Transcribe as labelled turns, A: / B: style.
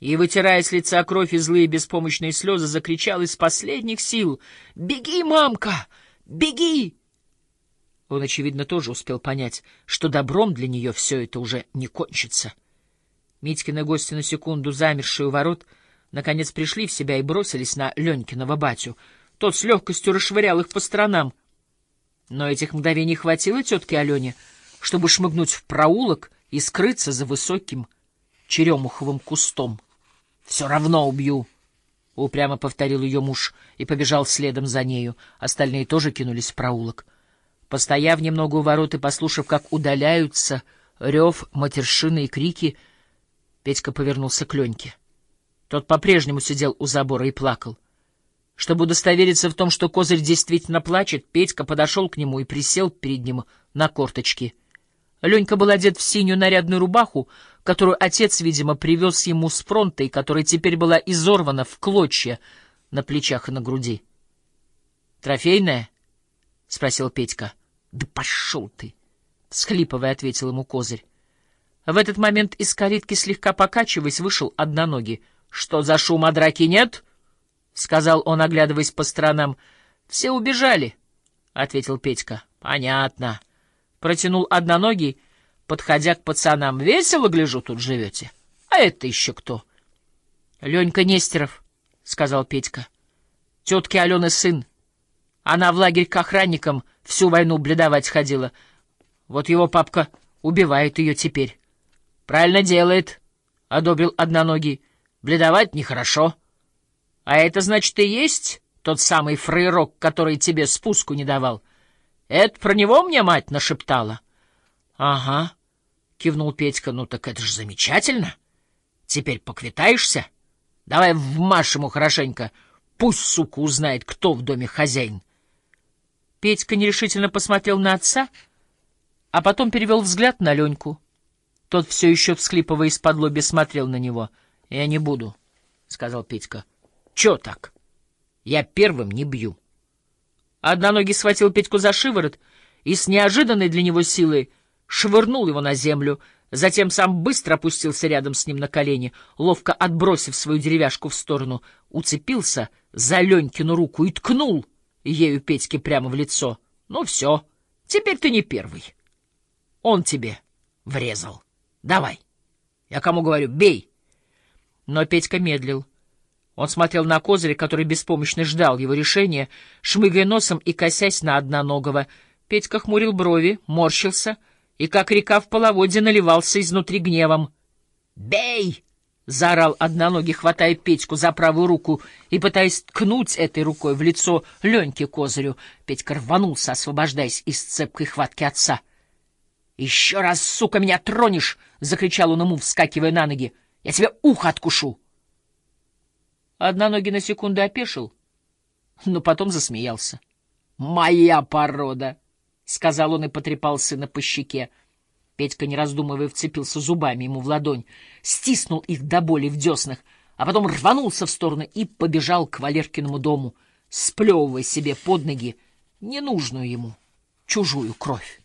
A: и, вытирая с лица кровь и злые беспомощные слезы, закричал из последних сил «Беги, мамка! Беги!» Он, очевидно, тоже успел понять, что добром для нее все это уже не кончится. Митькины гости на секунду, замершие у ворот, наконец пришли в себя и бросились на Ленькиного батю. Тот с легкостью расшвырял их по сторонам. Но этих мгновений хватило тетке Алене, чтобы шмыгнуть в проулок и скрыться за высоким черемуховым кустом. — Все равно убью! — упрямо повторил ее муж и побежал следом за нею. Остальные тоже кинулись в проулок. Постояв немного у ворот и послушав, как удаляются рев, матершины и крики, Петька повернулся к Леньке. Тот по-прежнему сидел у забора и плакал. Чтобы удостовериться в том, что Козырь действительно плачет, Петька подошел к нему и присел перед ним на корточки. Ленька был одет в синюю нарядную рубаху, которую отец, видимо, привез ему с фронта и которая теперь была изорвана в клочья на плечах и на груди. «Трофейная?» — спросил Петька. «Да пошел ты!» — всхлипывая, ответил ему Козырь. В этот момент из калитки, слегка покачиваясь, вышел одноногий. «Что за шум, а драки нет?» — сказал он, оглядываясь по сторонам. «Все убежали», — ответил Петька. «Понятно». Протянул одноногий, подходя к пацанам. «Весело, гляжу, тут живете. А это еще кто?» «Ленька Нестеров», — сказал Петька. «Тетки Алены сын. Она в лагерь к охранникам всю войну бледовать ходила. Вот его папка убивает ее теперь». «Правильно делает», — одобрил одноногий. Бледовать нехорошо. А это, значит, и есть тот самый фрейрок, который тебе спуску не давал? Это про него мне мать нашептала? — Ага, — кивнул Петька, — ну так это же замечательно. Теперь поквитаешься? Давай вмажь ему хорошенько. Пусть, сука, узнает, кто в доме хозяин. Петька нерешительно посмотрел на отца, а потом перевел взгляд на Леньку. Тот все еще, всхлипывая из-под лоби, смотрел на него —— Я не буду, — сказал Петька. — Че так? Я первым не бью. Одноногий схватил Петьку за шиворот и с неожиданной для него силой швырнул его на землю, затем сам быстро опустился рядом с ним на колени, ловко отбросив свою деревяшку в сторону, уцепился за Ленькину руку и ткнул ею Петьке прямо в лицо. — Ну все, теперь ты не первый. Он тебе врезал. Давай. Я кому говорю, бей. Но Петька медлил. Он смотрел на Козыря, который беспомощно ждал его решения, шмыгая носом и косясь на одноногого. Петька хмурил брови, морщился и, как река в половодье, наливался изнутри гневом. «Бей!» — заорал одноногий, хватая Петьку за правую руку и пытаясь ткнуть этой рукой в лицо Леньке Козырю. Петька рванулся, освобождаясь из цепкой хватки отца. «Еще раз, сука, меня тронешь!» — закричал он ему, вскакивая на ноги. Я тебе ухо откушу. Одноногий на секунду опешил, но потом засмеялся. «Моя порода!» — сказал он и потрепал сына по щеке. Петька, не раздумывая, вцепился зубами ему в ладонь, стиснул их до боли в деснах, а потом рванулся в сторону и побежал к Валеркиному дому, сплевывая себе под ноги ненужную ему чужую кровь.